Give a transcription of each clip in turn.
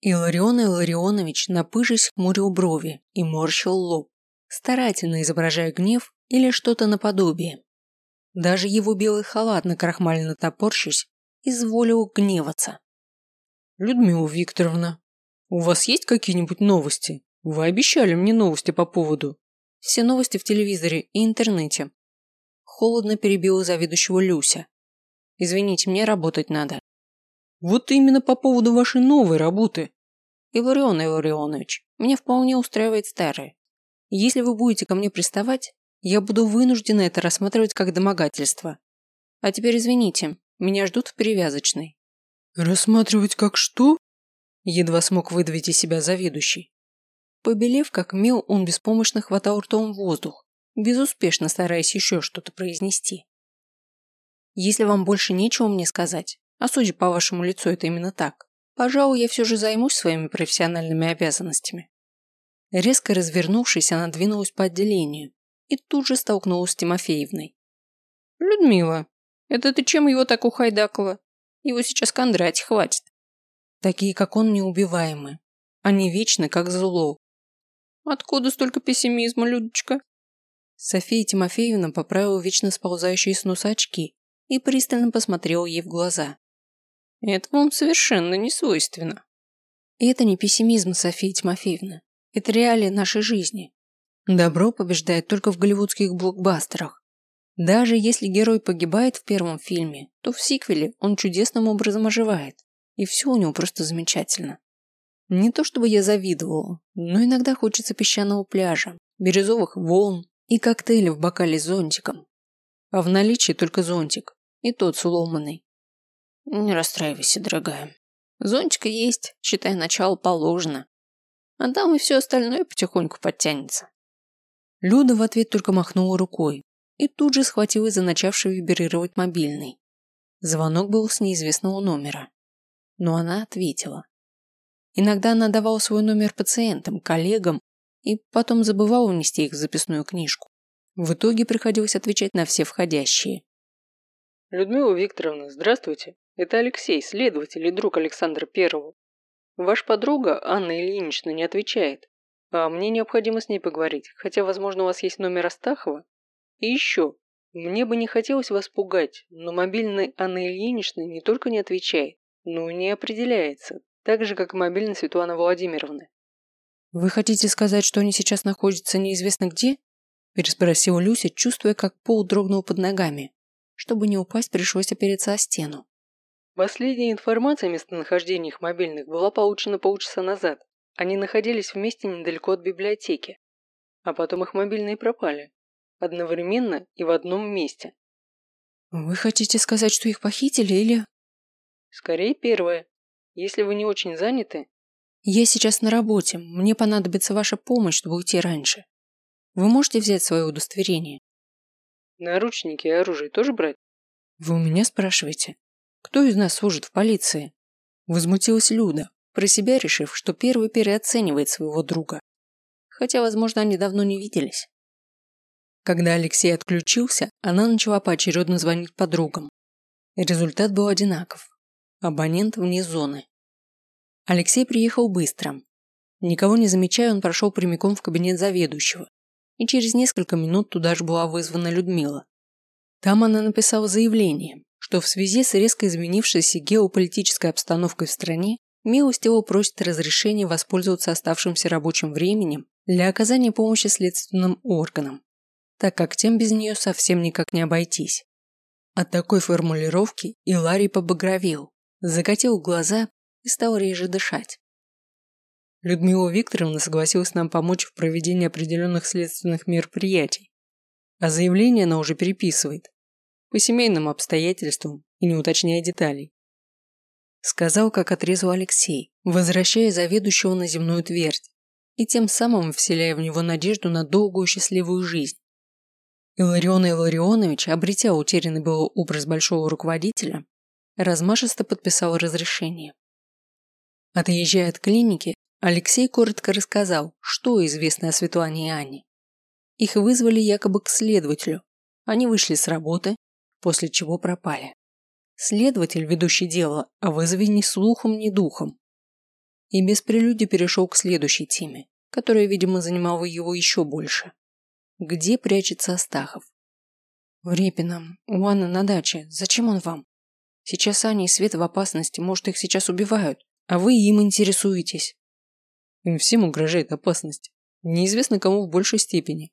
Иларион Илларионович, напыжись, хмурил брови и морщил лоб, старательно изображая гнев или что-то наподобие. Даже его белый халат накрахмаленно топорщись, изволил гневаться. «Людмила Викторовна, у вас есть какие-нибудь новости? Вы обещали мне новости по поводу...» «Все новости в телевизоре и интернете». Холодно перебила заведующего Люся. «Извините, мне работать надо». «Вот именно по поводу вашей новой работы». «Иварион Иварионович, меня вполне устраивает старое. Если вы будете ко мне приставать, я буду вынуждена это рассматривать как домогательство. А теперь извините, меня ждут в перевязочной». «Рассматривать как что?» Едва смог выдавить из себя заведующий. Побелев как мел, он беспомощно хватал ртом воздух, безуспешно стараясь еще что-то произнести. «Если вам больше нечего мне сказать, а судя по вашему лицу это именно так, пожалуй, я все же займусь своими профессиональными обязанностями». Резко развернувшись, она двинулась по отделению и тут же столкнулась с Тимофеевной. «Людмила, это ты чем его так ухайдакала? Его сейчас кондрать хватит». Такие, как он, неубиваемы. Они вечны, как зло. Откуда столько пессимизма, Людочка? София Тимофеевна поправила вечно сползающие с носа очки и пристально посмотрела ей в глаза. Это вам совершенно не свойственно. это не пессимизм, София Тимофеевна. Это реалии нашей жизни. Добро побеждает только в голливудских блокбастерах. Даже если герой погибает в первом фильме, то в сиквеле он чудесным образом оживает и все у него просто замечательно. Не то чтобы я завидовала, но иногда хочется песчаного пляжа, бирюзовых волн и коктейля в бокале с зонтиком. А в наличии только зонтик, и тот с уломанный. Не расстраивайся, дорогая. Зонтика есть, считай, начало положено. А там и все остальное потихоньку подтянется. Люда в ответ только махнула рукой и тут же схватилась за начавший вибрировать мобильный. Звонок был с неизвестного номера но она ответила. Иногда она давала свой номер пациентам, коллегам и потом забывала внести их в записную книжку. В итоге приходилось отвечать на все входящие. Людмила Викторовна, здравствуйте. Это Алексей, следователь и друг Александра Первого. Ваша подруга, Анна Ильинична, не отвечает. А мне необходимо с ней поговорить, хотя, возможно, у вас есть номер Астахова. И еще, мне бы не хотелось вас пугать, но мобильный Анны Ильиничны не только не отвечает, ну, не определяется. Так же, как и мобильный Светланы Владимировны. «Вы хотите сказать, что они сейчас находятся неизвестно где?» Переспросила Люся, чувствуя, как пол дрогнул под ногами. Чтобы не упасть, пришлось опереться о стену. Последняя информация о местонахождении их мобильных была получена полчаса назад. Они находились вместе недалеко от библиотеки. А потом их мобильные пропали. Одновременно и в одном месте. «Вы хотите сказать, что их похитили или...» Скорее первое. Если вы не очень заняты. Я сейчас на работе. Мне понадобится ваша помощь, чтобы уйти раньше. Вы можете взять свое удостоверение? Наручники и оружие тоже брать? Вы у меня спрашиваете? Кто из нас служит в полиции? Возмутилась Люда, про себя решив, что первый переоценивает своего друга. Хотя, возможно, они давно не виделись. Когда Алексей отключился, она начала поочередно звонить подругам. Результат был одинаков. Абонент вне зоны. Алексей приехал быстро. Никого не замечая, он прошел прямиком в кабинет заведующего. И через несколько минут туда же была вызвана Людмила. Там она написала заявление, что в связи с резко изменившейся геополитической обстановкой в стране милостиво просит разрешения воспользоваться оставшимся рабочим временем для оказания помощи следственным органам, так как тем без нее совсем никак не обойтись. От такой формулировки Иларий побагровел закатил глаза и стал реже дышать. Людмила Викторовна согласилась нам помочь в проведении определенных следственных мероприятий, а заявление она уже переписывает по семейным обстоятельствам и не уточняя деталей. Сказал, как отрезал Алексей, возвращая заведующего на земную твердь и тем самым вселяя в него надежду на долгую счастливую жизнь. Иларион Илларионович, обретя утерянный был образ большого руководителя, размашисто подписал разрешение. Отъезжая от клиники, Алексей коротко рассказал, что известно о Светлане и Анне. Их вызвали якобы к следователю. Они вышли с работы, после чего пропали. Следователь, ведущий дело, о вызове ни слухом, ни духом. и без прелюдии перешел к следующей теме, которая, видимо, занимала его еще больше. Где прячется Астахов? В Репином, у Анны на даче. Зачем он вам? Сейчас Аня и Света в опасности, может, их сейчас убивают, а вы им интересуетесь. Им всем угрожает опасность. Неизвестно кому в большей степени.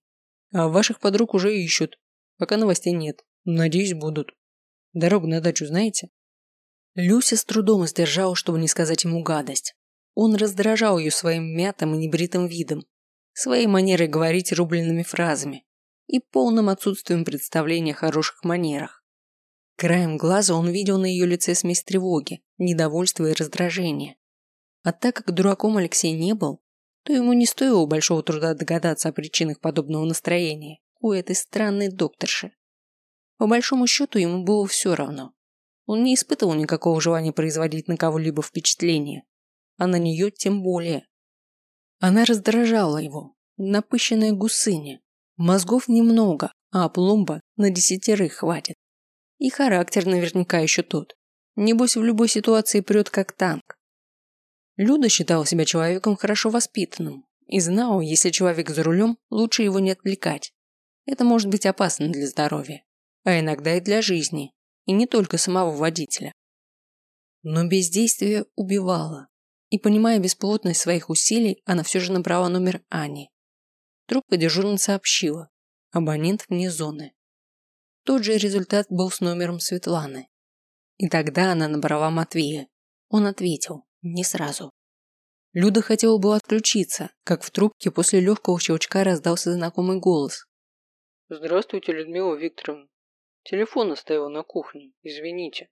А ваших подруг уже ищут. Пока новостей нет. Надеюсь, будут. Дорогу на дачу знаете? Люся с трудом сдержала, чтобы не сказать ему гадость. Он раздражал ее своим мятым и небритым видом, своей манерой говорить рубленными фразами и полным отсутствием представления о хороших манерах. Краем глаза он видел на ее лице смесь тревоги, недовольства и раздражения. А так как дураком Алексей не был, то ему не стоило большого труда догадаться о причинах подобного настроения у этой странной докторши. По большому счету ему было все равно. Он не испытывал никакого желания производить на кого-либо впечатление, а на нее тем более. Она раздражала его, напыщенная гусыня. Мозгов немного, а пломба на десятерых хватит. И характер наверняка еще тот. Небось в любой ситуации прет как танк. Люда считала себя человеком хорошо воспитанным и знала, если человек за рулем, лучше его не отвлекать. Это может быть опасно для здоровья, а иногда и для жизни, и не только самого водителя. Но бездействие убивало, и, понимая бесплотность своих усилий, она все же набрала номер Ани. Трубка дежурно сообщила. Абонент вне зоны. Тот же результат был с номером Светланы. И тогда она набрала Матвея. Он ответил. Не сразу. Люда хотела было отключиться, как в трубке после легкого щелчка раздался знакомый голос. «Здравствуйте, Людмила Викторовна. Телефон оставил на кухне. Извините».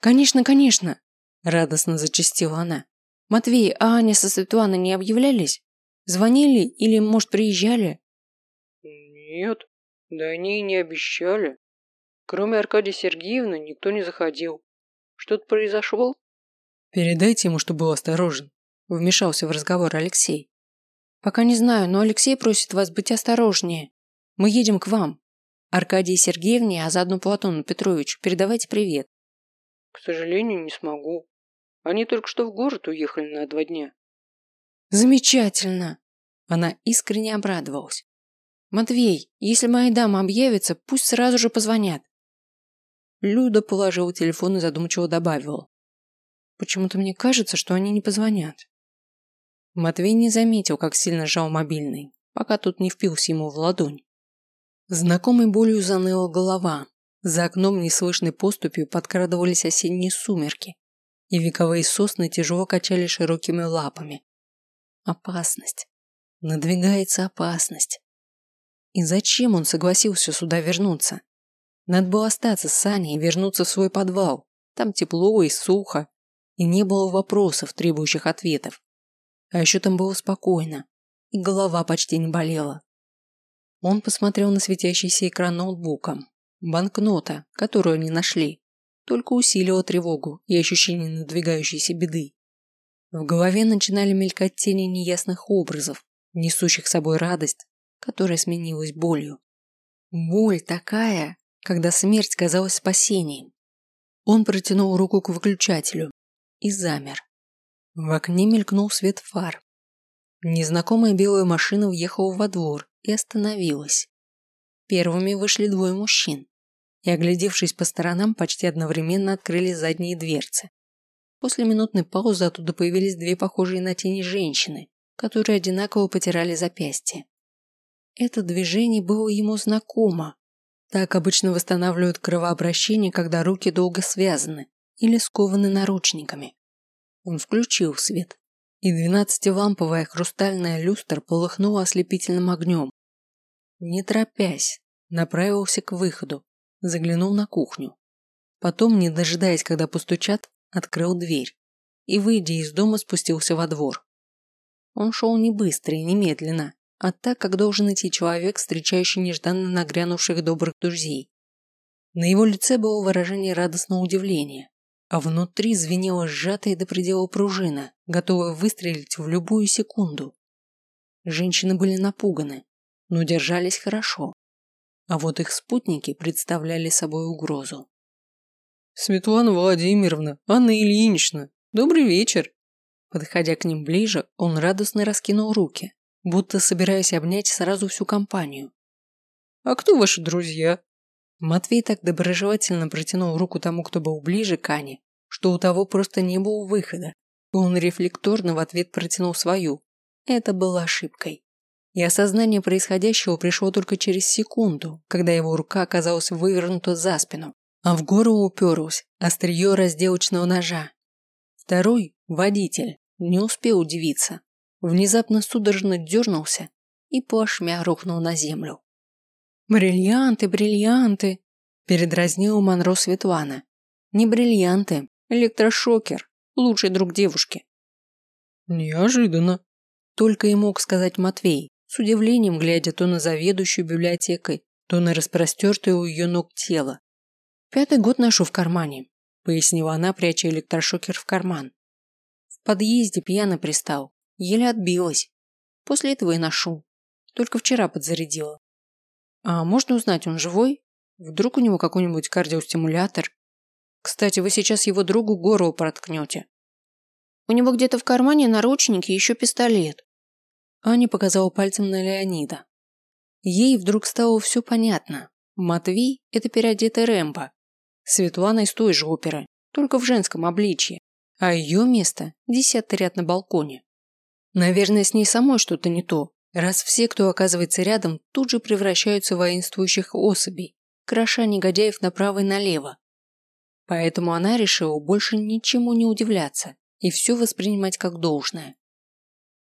«Конечно, конечно!» – радостно зачастила она. «Матвей, а Аня со Светланой не объявлялись? Звонили или, может, приезжали?» «Нет, да они и не обещали. Кроме Аркадия Сергеевны никто не заходил. Что-то произошло?» «Передайте ему, что был осторожен», – вмешался в разговор Алексей. «Пока не знаю, но Алексей просит вас быть осторожнее. Мы едем к вам. Аркадии Сергеевне, а заодно Платону Петровичу передавайте привет». «К сожалению, не смогу. Они только что в город уехали на два дня». «Замечательно!» Она искренне обрадовалась. «Матвей, если моя дама объявится, пусть сразу же позвонят». Люда положила телефон и задумчиво добавила. Почему-то мне кажется, что они не позвонят. Матвей не заметил, как сильно сжал мобильный, пока тот не впился ему в ладонь. Знакомой болью заныла голова. За окном неслышной поступью подкрадывались осенние сумерки, и вековые сосны тяжело качали широкими лапами. Опасность. Надвигается опасность. И зачем он согласился сюда вернуться? Надо было остаться с Аней и вернуться в свой подвал. Там тепло и сухо, и не было вопросов, требующих ответов. А еще там было спокойно, и голова почти не болела. Он посмотрел на светящийся экран ноутбука. Банкнота, которую они нашли, только усилила тревогу и ощущение надвигающейся беды. В голове начинали мелькать тени неясных образов, несущих собой радость, которая сменилась болью. Боль такая, когда смерть казалась спасением. Он протянул руку к выключателю, и замер. В окне мелькнул свет фар. Незнакомая белая машина въехала во двор и остановилась. Первыми вышли двое мужчин и, оглядевшись по сторонам, почти одновременно открыли задние дверцы. После минутной паузы оттуда появились две похожие на тени женщины, которые одинаково потирали запястья. Это движение было ему знакомо. Так обычно восстанавливают кровообращение, когда руки долго связаны, или скованы наручниками. Он включил свет, и двенадцатиламповая хрустальная люстра полыхнула ослепительным огнем. Не торопясь, направился к выходу, заглянул на кухню. Потом, не дожидаясь, когда постучат, открыл дверь и, выйдя из дома, спустился во двор. Он шел не быстро и не медленно, а так, как должен идти человек, встречающий нежданно нагрянувших добрых друзей. На его лице было выражение радостного удивления а внутри звенела сжатая до предела пружина, готовая выстрелить в любую секунду. Женщины были напуганы, но держались хорошо, а вот их спутники представляли собой угрозу. «Светлана Владимировна, Анна Ильинична, добрый вечер!» Подходя к ним ближе, он радостно раскинул руки, будто собираясь обнять сразу всю компанию. «А кто ваши друзья?» Матвей так доброжелательно протянул руку тому, кто был ближе к Ане, что у того просто не было выхода. Он рефлекторно в ответ протянул свою. Это было ошибкой. И осознание происходящего пришло только через секунду, когда его рука оказалась вывернута за спину, а в горло уперлась острие разделочного ножа. Второй, водитель, не успел удивиться. Внезапно судорожно дернулся и плашмя рухнул на землю. «Бриллианты, бриллианты!» – передразнила Монро Светлана. «Не бриллианты, электрошокер, лучший друг девушки». «Неожиданно», – только и мог сказать Матвей, с удивлением глядя то на заведующую библиотекой, то на распростертое у ее ног тело. «Пятый год ношу в кармане», – пояснила она, пряча электрошокер в карман. «В подъезде пьяно пристал, еле отбилась. После этого и ношу. Только вчера подзарядила. А можно узнать, он живой? Вдруг у него какой-нибудь кардиостимулятор? Кстати, вы сейчас его другу горло проткнете. У него где-то в кармане наручники и еще пистолет. Аня показала пальцем на Леонида. Ей вдруг стало все понятно. Матвей – это переодетый Рэмбо. Светлана из той же оперы, только в женском обличье. А ее место – десятый ряд на балконе. Наверное, с ней самой что-то не то, раз все, кто оказывается рядом, тут же превращаются в воинствующих особей, кроша негодяев направо и налево. Поэтому она решила больше ничему не удивляться и все воспринимать как должное.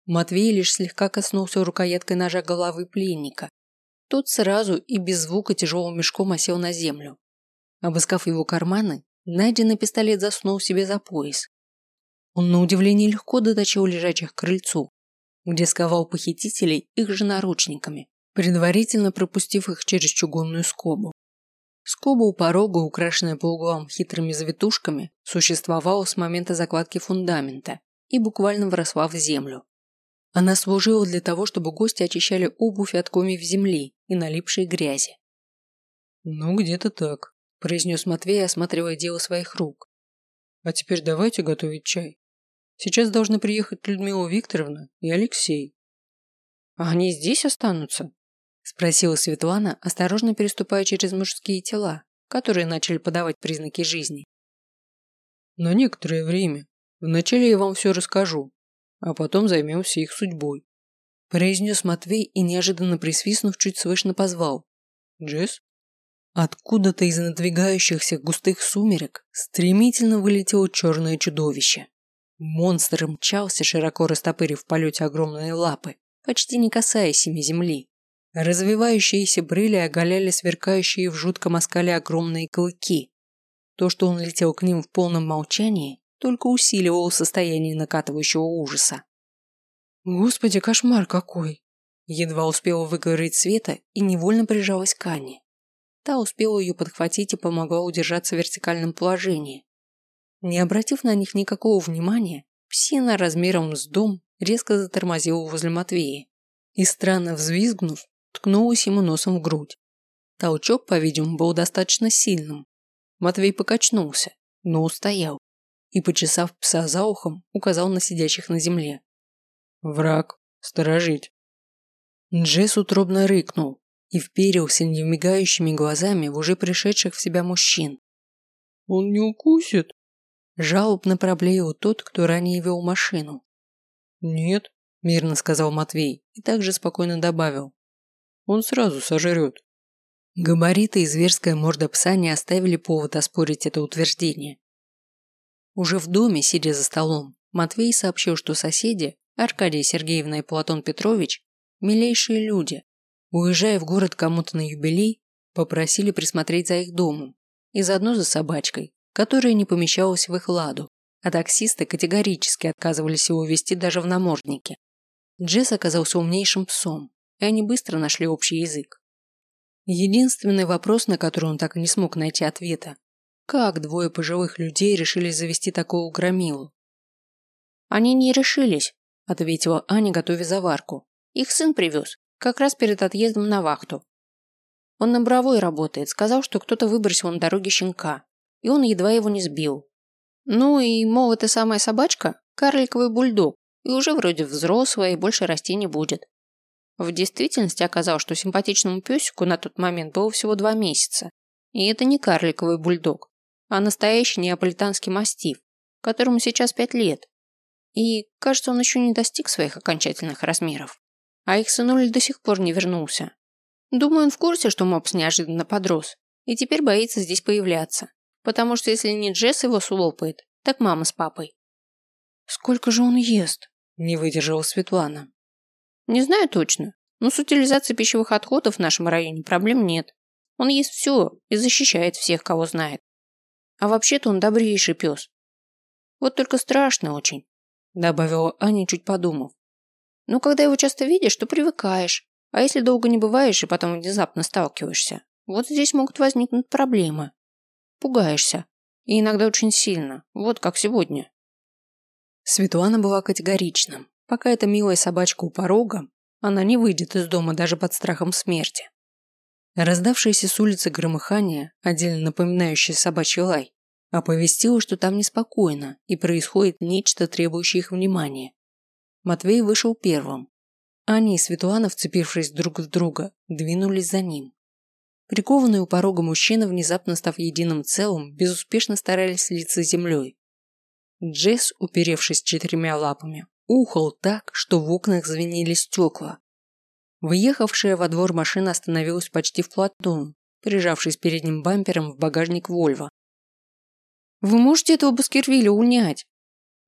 Матвей лишь слегка коснулся рукояткой ножа головы пленника. Тот сразу и без звука тяжелым мешком осел на землю. Обыскав его карманы, найденный пистолет засунул себе за пояс. Он на удивление легко доточил лежачих к крыльцу, где сковал похитителей их же наручниками, предварительно пропустив их через чугунную скобу. Скоба у порога, украшенная по углам хитрыми завитушками, существовала с момента закладки фундамента и буквально вросла в землю. Она служила для того, чтобы гости очищали обувь от комьев земли и налипшей грязи. «Ну, где-то так», – произнес Матвей, осматривая дело своих рук. «А теперь давайте готовить чай». Сейчас должны приехать Людмила Викторовна и Алексей. А они здесь останутся? Спросила Светлана, осторожно переступая через мужские тела, которые начали подавать признаки жизни. На некоторое время. Вначале я вам все расскажу, а потом займемся их судьбой. Произнес Матвей и, неожиданно присвистнув, чуть слышно позвал. Джесс? Откуда-то из надвигающихся густых сумерек стремительно вылетело черное чудовище. Монстр мчался, широко растопырив в полете огромные лапы, почти не касаясь ими земли. Развивающиеся брыли оголяли сверкающие в жутком оскале огромные клыки. То, что он летел к ним в полном молчании, только усиливало состояние накатывающего ужаса. «Господи, кошмар какой!» Едва успела выговорить Света и невольно прижалась к Ане. Та успела ее подхватить и помогла удержаться в вертикальном положении, не обратив на них никакого внимания, псина размером с дом резко затормозила возле Матвея и, странно взвизгнув, ткнулась ему носом в грудь. Толчок, по-видимому, был достаточно сильным. Матвей покачнулся, но устоял и, почесав пса за ухом, указал на сидящих на земле. «Враг. Сторожить». Джесс утробно рыкнул и вперился невмигающими глазами в уже пришедших в себя мужчин. «Он не укусит?» Жалобно проблеял тот, кто ранее вел машину. «Нет», – мирно сказал Матвей и также спокойно добавил. «Он сразу сожрет». Габариты и зверская морда пса не оставили повод оспорить это утверждение. Уже в доме, сидя за столом, Матвей сообщил, что соседи, Аркадия Сергеевна и Платон Петрович, милейшие люди, уезжая в город кому-то на юбилей, попросили присмотреть за их домом и заодно за собачкой, которая не помещалась в их ладу, а таксисты категорически отказывались его вести даже в наморднике. Джесс оказался умнейшим псом, и они быстро нашли общий язык. Единственный вопрос, на который он так и не смог найти ответа, как двое пожилых людей решили завести такого громилу? «Они не решились», – ответила Аня, готовя заварку. «Их сын привез, как раз перед отъездом на вахту. Он на бровой работает, сказал, что кто-то выбросил на дороге щенка и он едва его не сбил. Ну и, мол, эта самая собачка, Карликовый бульдог, и уже вроде взрослая и больше расти не будет. В действительности оказалось, что симпатичному песику на тот момент было всего два месяца. И это не карликовый бульдог, а настоящий неаполитанский мастиф, которому сейчас пять лет. И, кажется, он еще не достиг своих окончательных размеров. А их сынуль до сих пор не вернулся. Думаю, он в курсе, что мопс неожиданно подрос, и теперь боится здесь появляться. Потому что если не Джесс его слопает, так мама с папой. «Сколько же он ест?» – не выдержала Светлана. Не знаю точно, но с утилизацией пищевых отходов в нашем районе проблем нет. Он ест все и защищает всех, кого знает. А вообще-то он добрейший пес. Вот только страшно очень, добавила Аня, чуть подумав. Но когда его часто видишь, то привыкаешь. А если долго не бываешь и потом внезапно сталкиваешься, вот здесь могут возникнуть проблемы. Пугаешься. И иногда очень сильно. Вот как сегодня. Светлана была категорична. Пока эта милая собачка у порога, она не выйдет из дома даже под страхом смерти. Раздавшееся с улицы громыхание, отдельно напоминающее собачий лай, оповестило, что там неспокойно и происходит нечто, требующее их внимания. Матвей вышел первым. Аня и Светлана, вцепившись друг в друга, двинулись за ним. Прикованные у порога мужчины, внезапно став единым целым, безуспешно старались слиться землей. Джесс, уперевшись четырьмя лапами, ухал так, что в окнах звенели стекла. Выехавшая во двор машина остановилась почти вплотную, прижавшись передним бампером в багажник Вольво. «Вы можете этого Баскервилля унять?»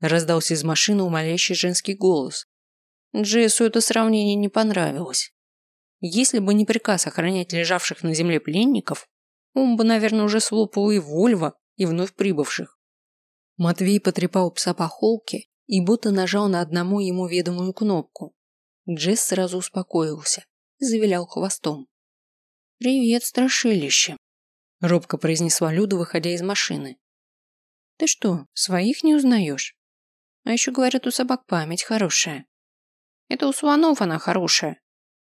раздался из машины умоляющий женский голос. Джессу это сравнение не понравилось. Если бы не приказ охранять лежавших на земле пленников, он бы, наверное, уже слопал и Вольво, и вновь прибывших. Матвей потрепал пса по холке и будто нажал на одному ему ведомую кнопку. Джесс сразу успокоился, завилял хвостом. «Привет, страшилище», – робко произнесла Люда, выходя из машины. «Ты что, своих не узнаешь? А еще говорят, у собак память хорошая». «Это у слонов она хорошая», –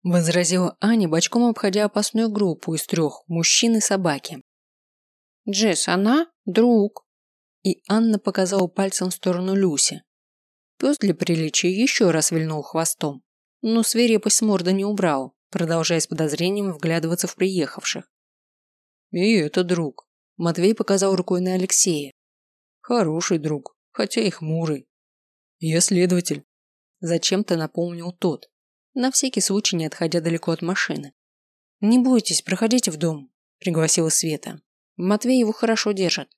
возразила Аня, бочком обходя опасную группу из трех – мужчин и собаки. «Джесс, она – друг», и Анна показала пальцем в сторону Люси. Пес для приличия еще раз вильнул хвостом, но свирепость морда не убрал, продолжая с подозрением вглядываться в приехавших. «И это друг», – Матвей показал рукой на Алексея. «Хороший друг, хотя и хмурый. Я следователь», – зачем-то напомнил тот, на всякий случай не отходя далеко от машины. «Не бойтесь, проходите в дом», – пригласила Света. «Матвей его хорошо держит.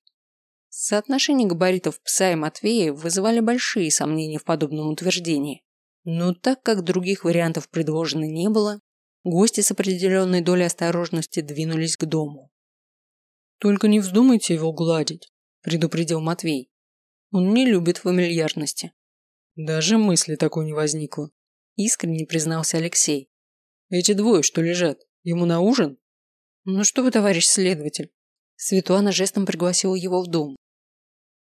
Соотношение габаритов пса и Матвея вызывали большие сомнения в подобном утверждении. Но так как других вариантов предложено не было, гости с определенной долей осторожности двинулись к дому. «Только не вздумайте его гладить», – предупредил Матвей. «Он не любит фамильярности». «Даже мысли такой не возникло», – искренне признался Алексей. «Эти двое, что лежат, ему на ужин?» «Ну что вы, товарищ следователь?» Светлана жестом пригласила его в дом.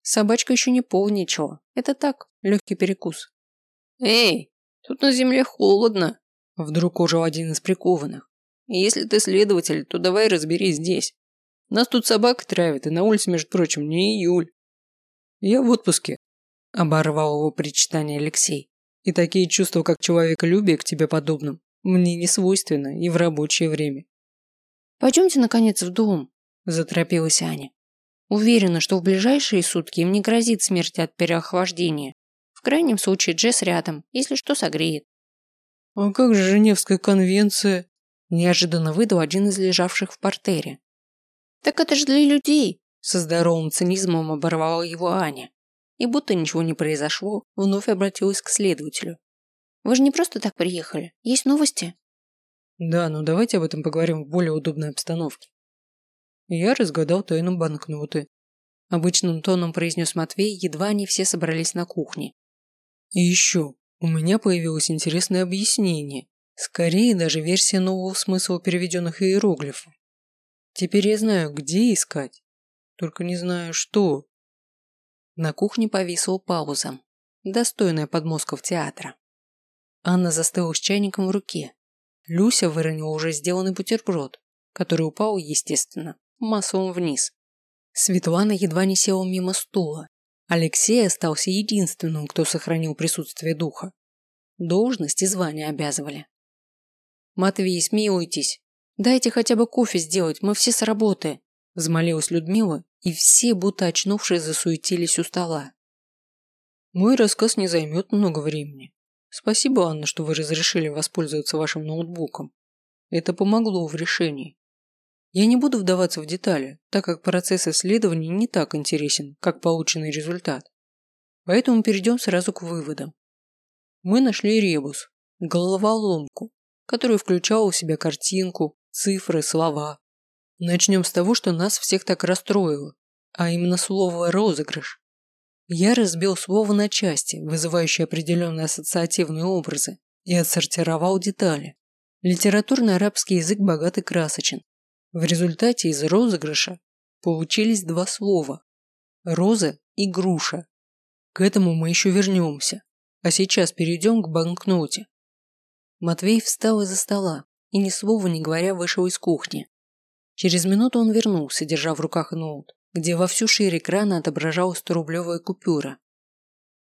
Собачка еще не полничала. Это так, легкий перекус. «Эй, тут на земле холодно!» Вдруг ожил один из прикованных. «Если ты следователь, то давай разберись здесь. Нас тут собака травит, и на улице, между прочим, не июль». «Я в отпуске», – оборвал его причитание Алексей. «И такие чувства, как человеколюбие к тебе подобным, мне не свойственно и в рабочее время». «Пойдемте, наконец, в дом», – заторопилась Аня. Уверена, что в ближайшие сутки им не грозит смерть от переохлаждения. В крайнем случае Джесс рядом, если что согреет. «А как же Женевская конвенция?» Неожиданно выдал один из лежавших в портере. «Так это же для людей!» Со здоровым цинизмом оборвала его Аня. И будто ничего не произошло, вновь обратилась к следователю. «Вы же не просто так приехали. Есть новости?» «Да, но давайте об этом поговорим в более удобной обстановке. Я разгадал тайну банкноты. Обычным тоном произнес Матвей, едва они все собрались на кухне. И еще, у меня появилось интересное объяснение. Скорее, даже версия нового смысла переведенных иероглифов. Теперь я знаю, где искать. Только не знаю, что. На кухне повисла пауза, достойная подмозгов театра. Анна застыла с чайником в руке. Люся выронила уже сделанный бутерброд, который упал, естественно, массовым вниз. Светлана едва не села мимо стула. Алексей остался единственным, кто сохранил присутствие духа. Должность и звание обязывали. «Матвей, смилуйтесь. Дайте хотя бы кофе сделать, мы все с работы», взмолилась Людмила, и все, будто очнувшись, засуетились у стола. Мой рассказ не займет много времени. Спасибо, Анна, что вы разрешили воспользоваться вашим ноутбуком. Это помогло в решении. Я не буду вдаваться в детали, так как процесс исследования не так интересен, как полученный результат. Поэтому перейдем сразу к выводам. Мы нашли ребус, головоломку, которая включала в себя картинку, цифры, слова. Начнем с того, что нас всех так расстроило, а именно слово «розыгрыш». Я разбил слово на части, вызывающие определенные ассоциативные образы, и отсортировал детали. Литературный арабский язык богат и красочен, в результате из розыгрыша получились два слова – роза и груша. К этому мы еще вернемся, а сейчас перейдем к банкноте. Матвей встал из-за стола и ни слова не говоря вышел из кухни. Через минуту он вернулся, держа в руках ноут, где во всю шире экрана отображалась 100-рублевая купюра.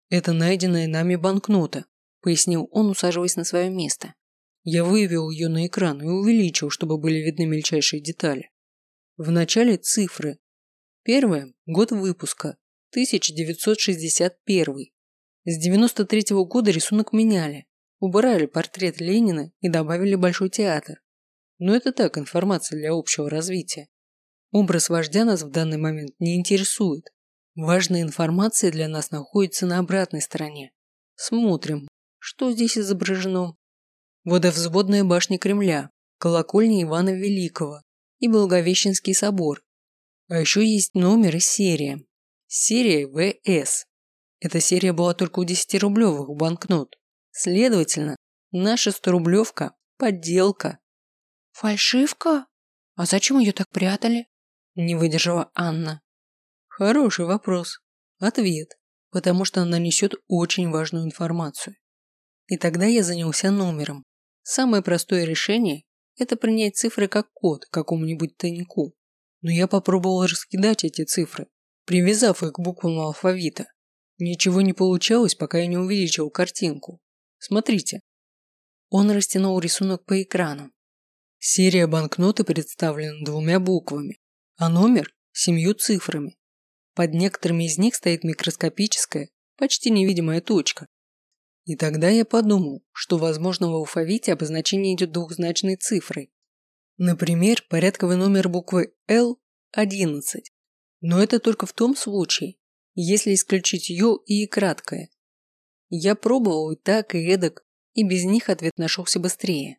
«Это найденная нами банкнота», – пояснил он, усаживаясь на свое место. Я вывел ее на экран и увеличил, чтобы были видны мельчайшие детали. В начале цифры. Первое – год выпуска, 1961. С 93 -го года рисунок меняли. Убрали портрет Ленина и добавили Большой театр. Но это так, информация для общего развития. Образ вождя нас в данный момент не интересует. Важная информация для нас находится на обратной стороне. Смотрим, что здесь изображено водовзводная башня Кремля, колокольня Ивана Великого и Благовещенский собор. А еще есть номер и серия. Серия ВС. Эта серия была только у 10-рублевых банкнот. Следовательно, наша 100-рублевка – подделка. Фальшивка? А зачем ее так прятали? Не выдержала Анна. Хороший вопрос. Ответ. Потому что она несет очень важную информацию. И тогда я занялся номером. Самое простое решение – это принять цифры как код какому-нибудь тайнику. Но я попробовал раскидать эти цифры, привязав их к буквам алфавита. Ничего не получалось, пока я не увеличил картинку. Смотрите. Он растянул рисунок по экрану. Серия банкноты представлена двумя буквами, а номер – семью цифрами. Под некоторыми из них стоит микроскопическая, почти невидимая точка, и тогда я подумал, что, возможно, в алфавите обозначение идет двухзначной цифрой. Например, порядковый номер буквы L – 11. Но это только в том случае, если исключить «ё» и краткое. Я пробовал и так, и эдак, и без них ответ нашелся быстрее.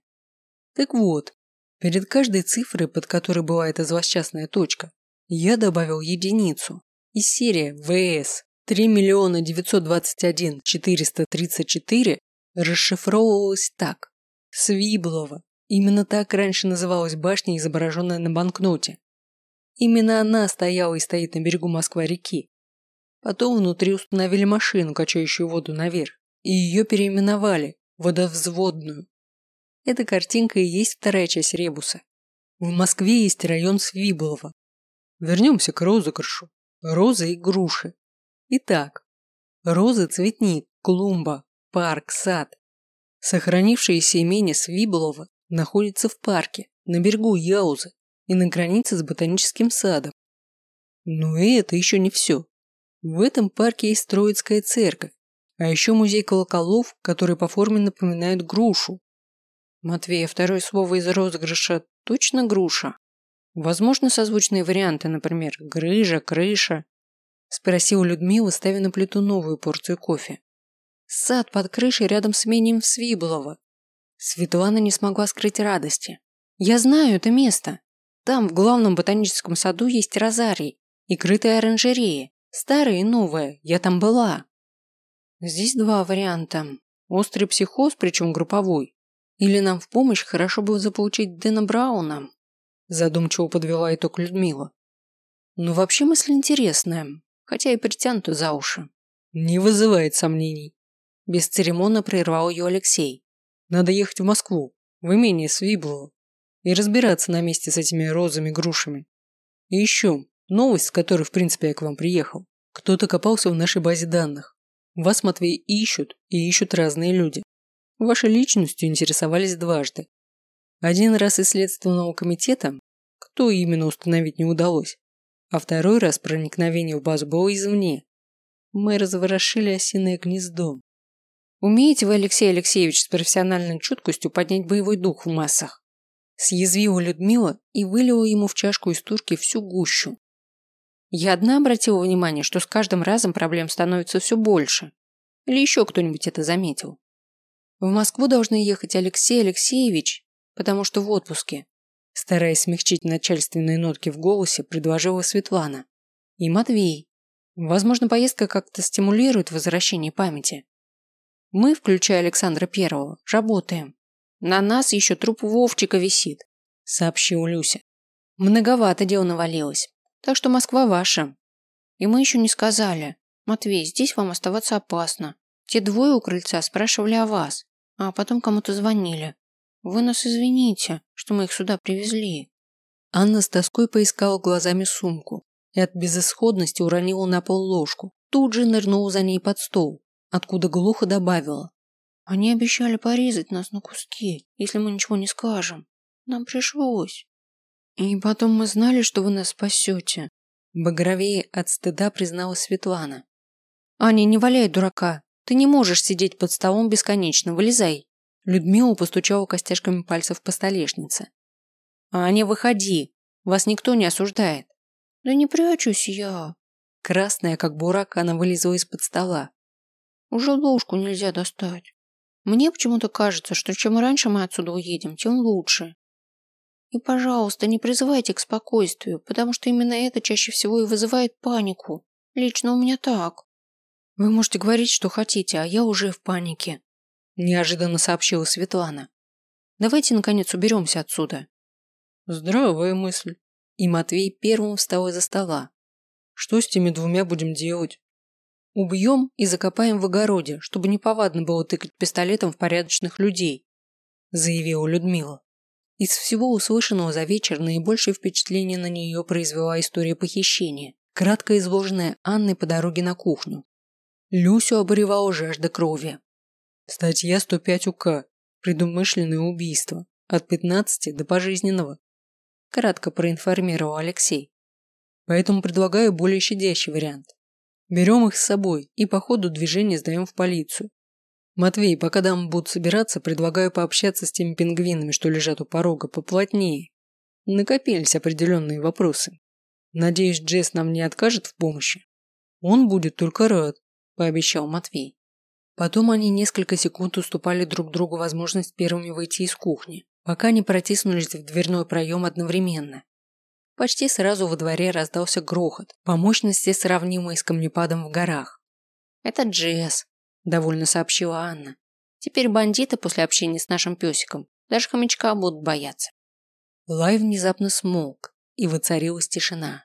Так вот, перед каждой цифрой, под которой была эта злосчастная точка, я добавил единицу из серии ВС 3 миллиона 921 434 расшифровывалось так. Свиблова. Именно так раньше называлась башня, изображенная на банкноте. Именно она стояла и стоит на берегу Москва-реки. Потом внутри установили машину, качающую воду наверх, и ее переименовали – водовзводную. Эта картинка и есть вторая часть ребуса. В Москве есть район Свиблова. Вернемся к розыгрышу. Розы и груши. Итак, розы, цветник, клумба, парк, сад. Сохранившееся имение Свиблова находится в парке, на берегу Яузы и на границе с ботаническим садом. Но и это еще не все. В этом парке есть Троицкая церковь, а еще музей колоколов, который по форме напоминает грушу. Матвея, второе слово из розыгрыша точно груша? Возможно, созвучные варианты, например, грыжа, крыша Спросила Людмила, ставя на плиту новую порцию кофе. Сад под крышей рядом с имением Свиблова. Светлана не смогла скрыть радости. Я знаю это место. Там, в главном ботаническом саду, есть розарий и крытая оранжерея. Старая и новая. Я там была. Здесь два варианта. Острый психоз, причем групповой. Или нам в помощь хорошо бы заполучить Дэна Брауна. Задумчиво подвела итог Людмила. Но вообще мысль интересная хотя и притянута за уши. Не вызывает сомнений. Бесцеремонно прервал ее Алексей. Надо ехать в Москву, в имение Свиблова, и разбираться на месте с этими розами-грушами. И еще, новость, с которой, в принципе, я к вам приехал. Кто-то копался в нашей базе данных. Вас, Матвей, ищут и ищут разные люди. Вашей личностью интересовались дважды. Один раз из Следственного комитета, кто именно установить не удалось, а второй раз проникновение в базу было извне. Мы разворошили осиное гнездо. Умеете вы, Алексей Алексеевич, с профессиональной чуткостью поднять боевой дух в массах? Съязвила Людмила и вылила ему в чашку из турки всю гущу. Я одна обратила внимание, что с каждым разом проблем становится все больше. Или еще кто-нибудь это заметил? В Москву должны ехать Алексей Алексеевич, потому что в отпуске. Стараясь смягчить начальственные нотки в голосе, предложила Светлана. И Матвей. Возможно, поездка как-то стимулирует возвращение памяти. Мы, включая Александра Первого, работаем. На нас еще труп Вовчика висит, сообщил Люся. Многовато дел навалилось, так что Москва ваша. И мы еще не сказали. Матвей, здесь вам оставаться опасно. Те двое у крыльца спрашивали о вас, а потом кому-то звонили. Вы нас извините, что мы их сюда привезли. Анна с тоской поискала глазами сумку и от безысходности уронила на пол ложку. Тут же нырнула за ней под стол, откуда глухо добавила. Они обещали порезать нас на куски, если мы ничего не скажем. Нам пришлось. И потом мы знали, что вы нас спасете. Багровее от стыда призналась Светлана. Аня, не валяй дурака. Ты не можешь сидеть под столом бесконечно. Вылезай. Людмила постучала костяшками пальцев по столешнице. Аня, выходи. Вас никто не осуждает. Да не прячусь я. Красная, как бурак, она вылезла из-под стола. Уже ложку нельзя достать. Мне почему-то кажется, что чем раньше мы отсюда уедем, тем лучше. И, пожалуйста, не призывайте к спокойствию, потому что именно это чаще всего и вызывает панику. Лично у меня так. Вы можете говорить, что хотите, а я уже в панике, неожиданно сообщила Светлана. Давайте, наконец, уберемся отсюда. Здравая мысль. И Матвей первым встал из-за стола. Что с теми двумя будем делать? Убьем и закопаем в огороде, чтобы неповадно было тыкать пистолетом в порядочных людей», заявила Людмила. Из всего услышанного за вечер наибольшее впечатление на нее произвела история похищения, кратко изложенная Анной по дороге на кухню. Люсю обуревала жажда крови. Статья 105 УК. Предумышленное убийство. От 15 до пожизненного. Кратко проинформировал Алексей. Поэтому предлагаю более щадящий вариант. Берем их с собой и по ходу движения сдаем в полицию. Матвей, пока дамы будут собираться, предлагаю пообщаться с теми пингвинами, что лежат у порога, поплотнее. Накопились определенные вопросы. Надеюсь, Джесс нам не откажет в помощи. Он будет только рад, пообещал Матвей. Потом они несколько секунд уступали друг другу возможность первыми выйти из кухни, пока не протиснулись в дверной проем одновременно. Почти сразу во дворе раздался грохот, по мощности сравнимый с камнепадом в горах. «Это Джесс», – довольно сообщила Анна. «Теперь бандиты после общения с нашим песиком даже хомячка будут бояться». Лай внезапно смолк, и воцарилась тишина.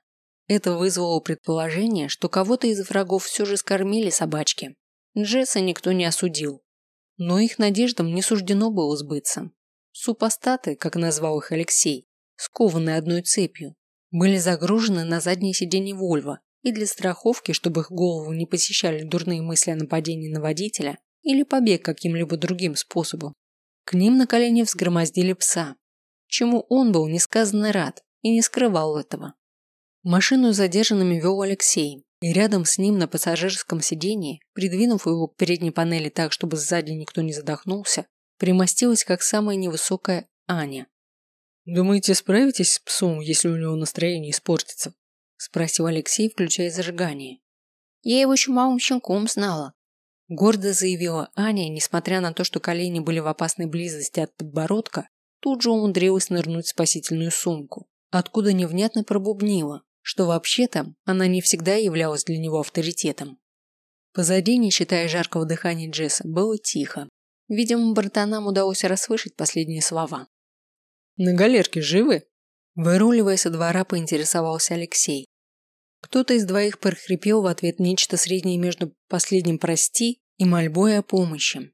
Это вызвало предположение, что кого-то из врагов все же скормили собачки. Джесса никто не осудил. Но их надеждам не суждено было сбыться. Супостаты, как назвал их Алексей, скованные одной цепью, были загружены на заднее сиденье Вольво и для страховки, чтобы их голову не посещали дурные мысли о нападении на водителя или побег каким-либо другим способом. К ним на колени взгромоздили пса, чему он был несказанно рад и не скрывал этого. Машину задержанными вел Алексей, и рядом с ним на пассажирском сиденье, придвинув его к передней панели так, чтобы сзади никто не задохнулся, примостилась как самая невысокая Аня, «Думаете, справитесь с псом, если у него настроение испортится?» – спросил Алексей, включая зажигание. «Я его еще малым щенком знала», – гордо заявила Аня, несмотря на то, что колени были в опасной близости от подбородка, тут же умудрилась нырнуть в спасительную сумку, откуда невнятно пробубнила, что вообще-то она не всегда являлась для него авторитетом. Позади, не считая жаркого дыхания Джесса, было тихо. Видимо, братанам удалось расслышать последние слова. На галерке живы? Выруливая со двора, поинтересовался Алексей. Кто-то из двоих прохрипел в ответ нечто среднее между последним «прости» и мольбой о помощи.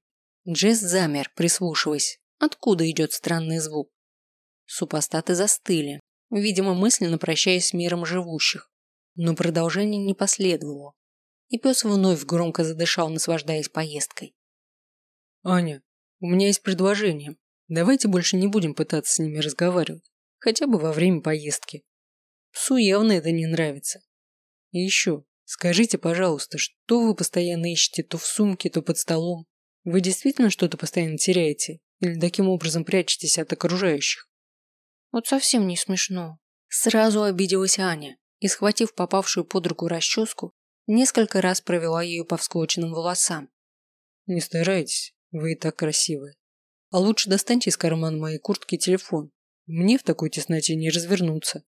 Джесс замер, прислушиваясь. Откуда идет странный звук? Супостаты застыли, видимо, мысленно прощаясь с миром живущих. Но продолжение не последовало. и пес вновь громко задышал, наслаждаясь поездкой. «Аня, у меня есть предложение. Давайте больше не будем пытаться с ними разговаривать, хотя бы во время поездки. Псу явно это не нравится. И еще, скажите, пожалуйста, что вы постоянно ищете то в сумке, то под столом? Вы действительно что-то постоянно теряете? Или таким образом прячетесь от окружающих? Вот совсем не смешно. Сразу обиделась Аня и, схватив попавшую под руку расческу, несколько раз провела ее по всклоченным волосам. Не старайтесь, вы и так красивы. А лучше достаньте из кармана моей куртки телефон. Мне в такой тесноте не развернуться.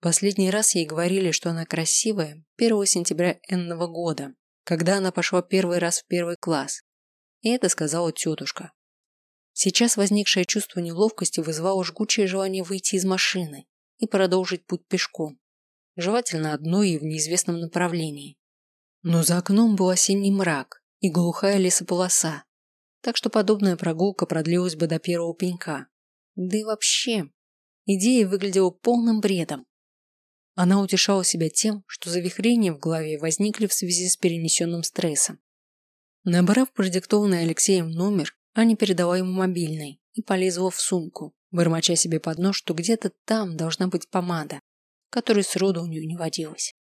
Последний раз ей говорили, что она красивая 1 сентября энного года, когда она пошла первый раз в первый класс. И это сказала тетушка. Сейчас возникшее чувство неловкости вызывало жгучее желание выйти из машины и продолжить путь пешком, желательно одной и в неизвестном направлении. Но за окном был осенний мрак и глухая лесополоса, так что подобная прогулка продлилась бы до первого пенька. Да и вообще, идея выглядела полным бредом. Она утешала себя тем, что завихрения в голове возникли в связи с перенесенным стрессом. Набрав продиктованный Алексеем номер, Аня передала ему мобильный и полезла в сумку, бормоча себе под нос, что где-то там должна быть помада, которой сроду у нее не водилась.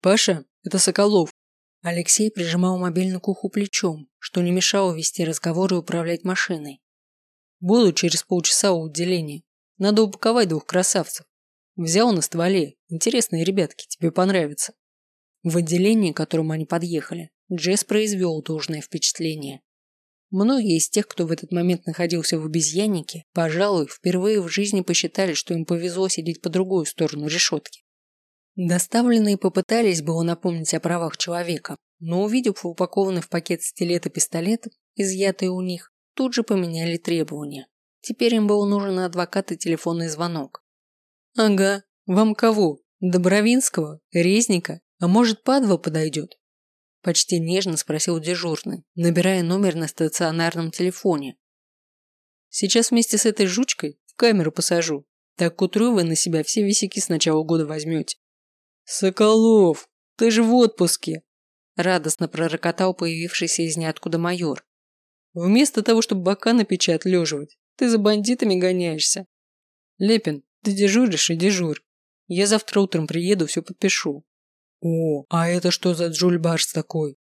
«Паша, это Соколов!» Алексей прижимал мобильный к уху плечом, что не мешало вести разговор и управлять машиной. «Буду через полчаса у отделения. Надо упаковать двух красавцев. Взял на стволе. Интересные ребятки, тебе понравятся». В отделении, к которому они подъехали, Джесс произвел должное впечатление. Многие из тех, кто в этот момент находился в обезьяннике, пожалуй, впервые в жизни посчитали, что им повезло сидеть по другую сторону решетки. Доставленные попытались было напомнить о правах человека, но увидев упакованный в пакет стилет и пистолет, изъятые у них, тут же поменяли требования. Теперь им был нужен адвокат и телефонный звонок. «Ага, вам кого? Добровинского? Резника? А может, Падва подойдет?» Почти нежно спросил дежурный, набирая номер на стационарном телефоне. Сейчас вместе с этой жучкой в камеру посажу. Так к утру вы на себя все висяки с начала года возьмете. Соколов, ты же в отпуске. Радостно пророкотал появившийся из ниоткуда майор. Вместо того, чтобы бока на печи ты за бандитами гоняешься. Лепин, ты дежуришь и дежурь. Я завтра утром приеду, все подпишу. О, а это что за Джульбарс такой?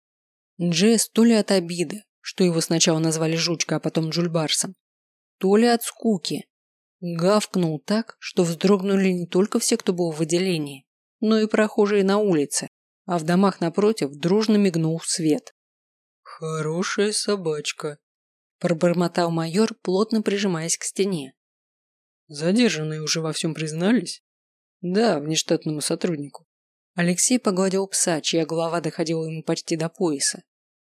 Джесс то ли от обиды, что его сначала назвали жучкой, а потом Джульбарсом, то ли от скуки. Гавкнул так, что вздрогнули не только все, кто был в отделении, но и прохожие на улице, а в домах напротив дружно мигнул свет. «Хорошая собачка», – пробормотал майор, плотно прижимаясь к стене. «Задержанные уже во всем признались?» «Да, внештатному сотруднику». Алексей погладил пса, чья голова доходила ему почти до пояса.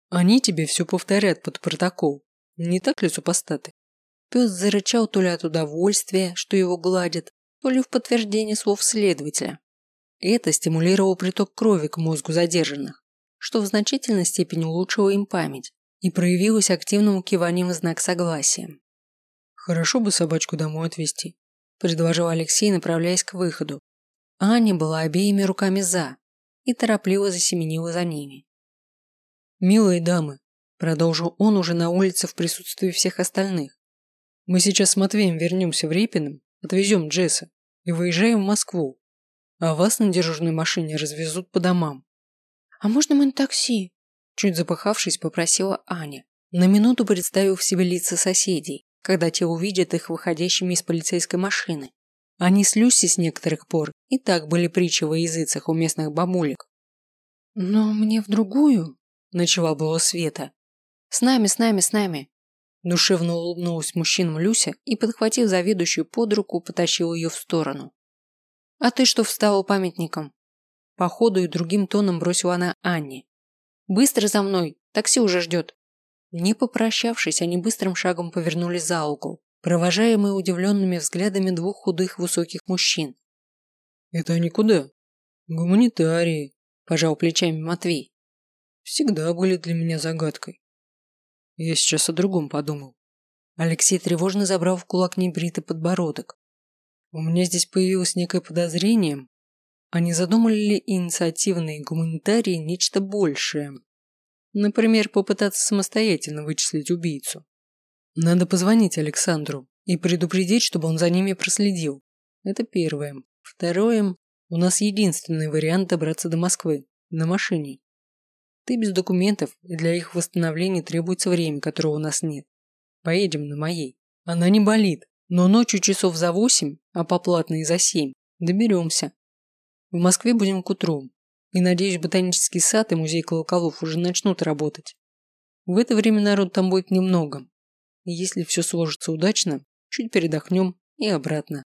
«Они тебе все повторят под протокол. Не так ли, супостаты?» Пес зарычал то ли от удовольствия, что его гладят, то ли в подтверждение слов следователя. Это стимулировало приток крови к мозгу задержанных, что в значительной степени улучшило им память и проявилось активным киванием в знак согласия. «Хорошо бы собачку домой отвезти», – предложил Алексей, направляясь к выходу, Аня была обеими руками за и торопливо засеменила за ними. «Милые дамы», – продолжил он уже на улице в присутствии всех остальных, «мы сейчас с Матвеем вернемся в Репиным, отвезем Джесса и выезжаем в Москву, а вас на дежурной машине развезут по домам». «А можно мы на такси?» – чуть запыхавшись, попросила Аня, на минуту представив себе лица соседей, когда те увидят их выходящими из полицейской машины. Они с Люси с некоторых пор и так были притчи во языцах у местных бабулек. «Но мне в другую?» – начала было Света. «С нами, с нами, с нами!» Душевно улыбнулась мужчинам Люся и, подхватив заведующую под руку, потащила ее в сторону. «А ты что встала памятником?» Походу и другим тоном бросила она Анне. «Быстро за мной, такси уже ждет!» Не попрощавшись, они быстрым шагом повернули за угол, провожаемые удивленными взглядами двух худых высоких мужчин. «Это они куда?» «Гуманитарии», – пожал плечами Матвей. «Всегда были для меня загадкой. Я сейчас о другом подумал». Алексей тревожно забрал в кулак небритый подбородок. «У меня здесь появилось некое подозрение. А не задумали ли инициативные гуманитарии нечто большее? Например, попытаться самостоятельно вычислить убийцу. Надо позвонить Александру и предупредить, чтобы он за ними проследил. Это первое. Второе. У нас единственный вариант добраться до Москвы. На машине. Ты без документов, и для их восстановления требуется время, которого у нас нет. Поедем на моей. Она не болит, но ночью часов за восемь, а по платной за семь, доберемся. В Москве будем к утру. И, надеюсь, ботанический сад и музей колоколов уже начнут работать. В это время народ там будет немного. Если все сложится удачно, чуть передохнем и обратно.